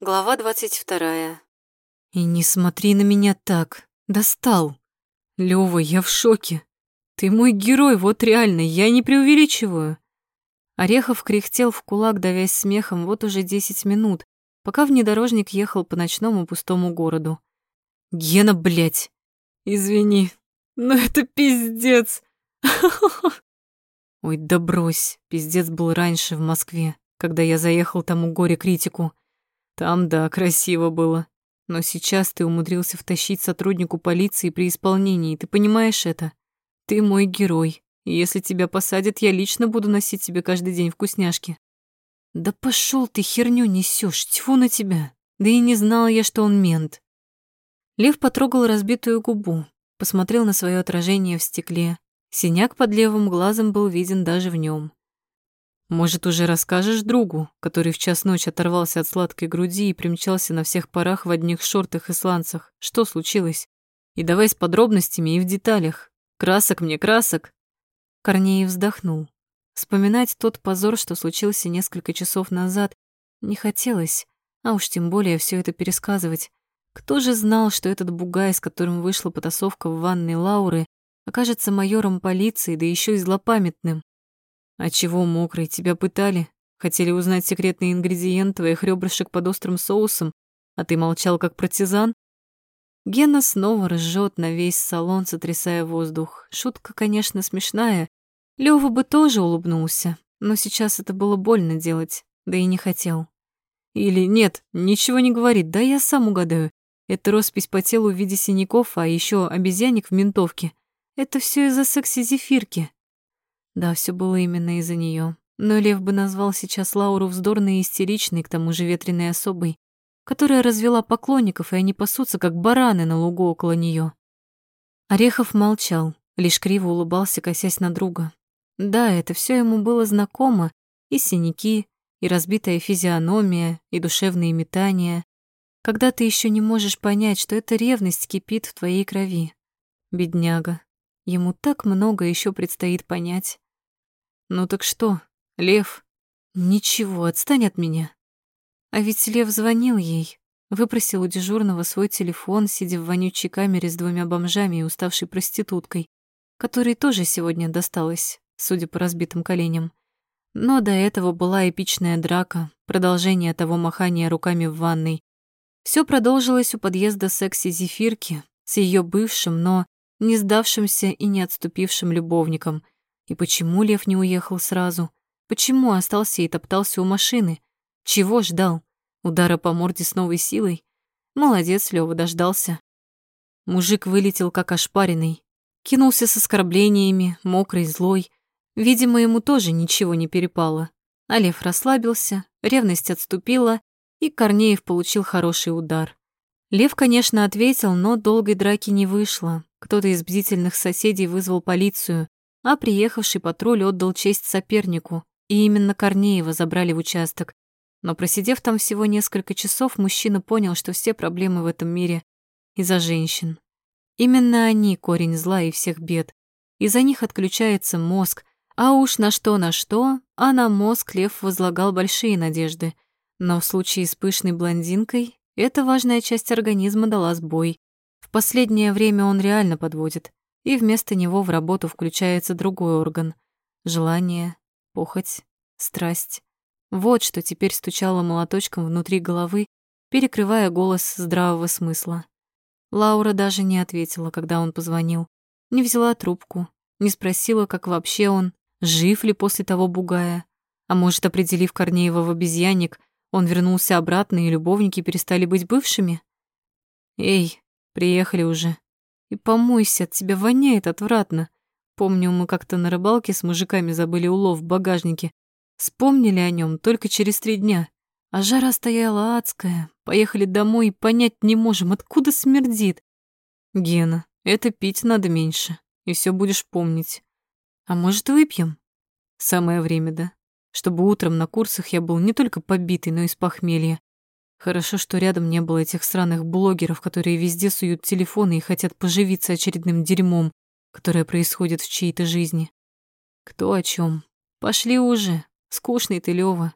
Глава двадцать вторая. И не смотри на меня так. Достал. Лёва, я в шоке. Ты мой герой, вот реально, я не преувеличиваю. Орехов кряхтел в кулак, давясь смехом, вот уже десять минут, пока внедорожник ехал по ночному пустому городу. Гена, блядь. Извини, но это пиздец. Ой, да брось, пиздец был раньше в Москве, когда я заехал тому горе-критику. Там, да, красиво было. Но сейчас ты умудрился втащить сотруднику полиции при исполнении, ты понимаешь это? Ты мой герой, и если тебя посадят, я лично буду носить тебе каждый день вкусняшки. Да пошел ты херню несешь, тьфу на тебя. Да и не знала я, что он мент. Лев потрогал разбитую губу, посмотрел на свое отражение в стекле. Синяк под левым глазом был виден даже в нем. Может, уже расскажешь другу, который в час ночи оторвался от сладкой груди и примчался на всех парах в одних шортах и сланцах, что случилось? И давай с подробностями и в деталях. Красок мне, красок. Корнеев вздохнул. Вспоминать тот позор, что случился несколько часов назад, не хотелось, а уж тем более все это пересказывать. Кто же знал, что этот бугай, с которым вышла потасовка в ванной Лауры, окажется майором полиции, да еще и злопамятным? А чего мокрый, тебя пытали? Хотели узнать секретный ингредиент твоих ребрышек под острым соусом, а ты молчал как партизан? Гена снова ржет на весь салон, сотрясая воздух. Шутка, конечно, смешная. Лёва бы тоже улыбнулся, но сейчас это было больно делать, да и не хотел. Или нет, ничего не говорит, да я сам угадаю. Это роспись по телу в виде синяков, а еще обезьянник в ментовке. Это все из-за секси-зефирки. Да, все было именно из-за нее. Но Лев бы назвал сейчас Лауру вздорной и истеричной, к тому же ветреной особой, которая развела поклонников, и они пасутся, как бараны на лугу около нее. Орехов молчал, лишь криво улыбался, косясь на друга. Да, это все ему было знакомо, и синяки, и разбитая физиономия, и душевные метания. Когда ты еще не можешь понять, что эта ревность кипит в твоей крови. Бедняга. Ему так много еще предстоит понять. Ну так что, Лев? Ничего, отстань от меня. А ведь Лев звонил ей, выпросил у дежурного свой телефон, сидя в вонючей камере с двумя бомжами и уставшей проституткой, которой тоже сегодня досталось, судя по разбитым коленям. Но до этого была эпичная драка, продолжение того махания руками в ванной. Все продолжилось у подъезда секси-зефирки с ее бывшим, но не сдавшимся и не отступившим любовником — и почему Лев не уехал сразу? Почему остался и топтался у машины? Чего ждал? Удара по морде с новой силой? Молодец, Лёва дождался. Мужик вылетел как ошпаренный. Кинулся с оскорблениями, мокрый, злой. Видимо, ему тоже ничего не перепало. А Лев расслабился, ревность отступила, и Корнеев получил хороший удар. Лев, конечно, ответил, но долгой драки не вышло. Кто-то из бдительных соседей вызвал полицию а приехавший патруль отдал честь сопернику, и именно Корнеева забрали в участок. Но просидев там всего несколько часов, мужчина понял, что все проблемы в этом мире из-за женщин. Именно они корень зла и всех бед. Из-за них отключается мозг, а уж на что на что, а на мозг Лев возлагал большие надежды. Но в случае с пышной блондинкой эта важная часть организма дала сбой. В последнее время он реально подводит и вместо него в работу включается другой орган — желание, похоть, страсть. Вот что теперь стучало молоточком внутри головы, перекрывая голос здравого смысла. Лаура даже не ответила, когда он позвонил, не взяла трубку, не спросила, как вообще он, жив ли после того бугая. А может, определив Корнеева в обезьянник, он вернулся обратно, и любовники перестали быть бывшими? «Эй, приехали уже», и помойся, от тебя воняет отвратно. Помню, мы как-то на рыбалке с мужиками забыли улов в багажнике. Вспомнили о нем только через три дня. А жара стояла адская. Поехали домой и понять не можем, откуда смердит. Гена, это пить надо меньше, и все будешь помнить. А может, выпьем? Самое время, да? Чтобы утром на курсах я был не только побитый, но и с похмелья. Хорошо, что рядом не было этих сраных блогеров, которые везде суют телефоны и хотят поживиться очередным дерьмом, которое происходит в чьей-то жизни. Кто о чем? Пошли уже. Скучный ты, Лёва.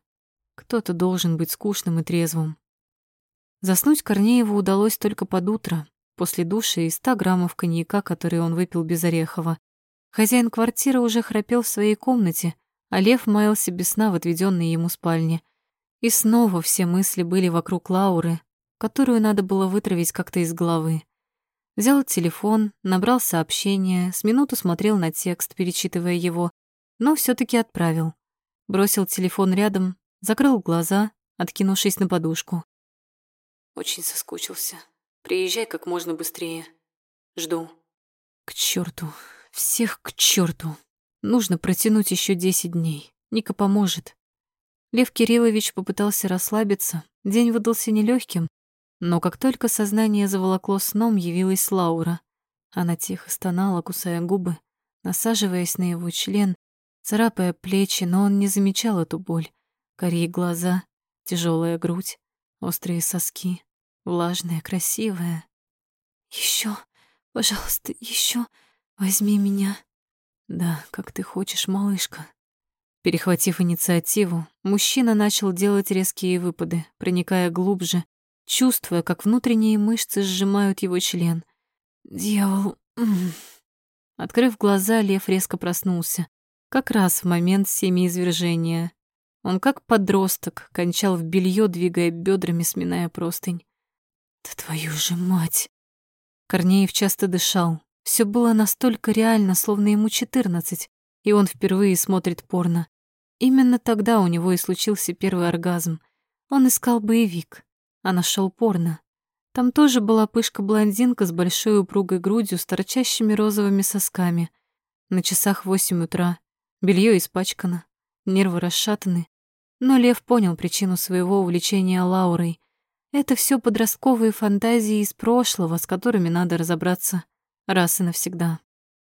Кто-то должен быть скучным и трезвым. Заснуть Корнееву удалось только под утро, после душа и 100 граммов коньяка, которые он выпил без Орехова. Хозяин квартиры уже храпел в своей комнате, а Лев маялся без сна в отведенной ему спальне. И снова все мысли были вокруг Лауры, которую надо было вытравить как-то из головы. Взял телефон, набрал сообщение, с минуту смотрел на текст, перечитывая его, но все таки отправил. Бросил телефон рядом, закрыл глаза, откинувшись на подушку. Очень соскучился. Приезжай как можно быстрее. Жду. К черту, всех к черту. Нужно протянуть еще десять дней. Ника поможет. Лев Кириллович попытался расслабиться. День выдался нелегким, но как только сознание заволокло сном, явилась Лаура. Она тихо стонала, кусая губы, насаживаясь на его член, царапая плечи, но он не замечал эту боль. Корей глаза, тяжелая грудь, острые соски, влажная, красивая. Еще, пожалуйста, еще возьми меня. Да, как ты хочешь, малышка. Перехватив инициативу, мужчина начал делать резкие выпады, проникая глубже, чувствуя, как внутренние мышцы сжимают его член. Дьявол. Открыв глаза, лев резко проснулся. Как раз в момент семиизвержения. Он как подросток кончал в белье, двигая бедрами, сминая простынь. «Да твою же мать!» Корнеев часто дышал. Все было настолько реально, словно ему четырнадцать, и он впервые смотрит порно. Именно тогда у него и случился первый оргазм. Он искал боевик, а нашел порно. Там тоже была пышка-блондинка с большой упругой грудью с торчащими розовыми сосками. На часах восемь утра. Белье испачкано, нервы расшатаны, но Лев понял причину своего увлечения Лаурой. Это все подростковые фантазии из прошлого, с которыми надо разобраться раз и навсегда.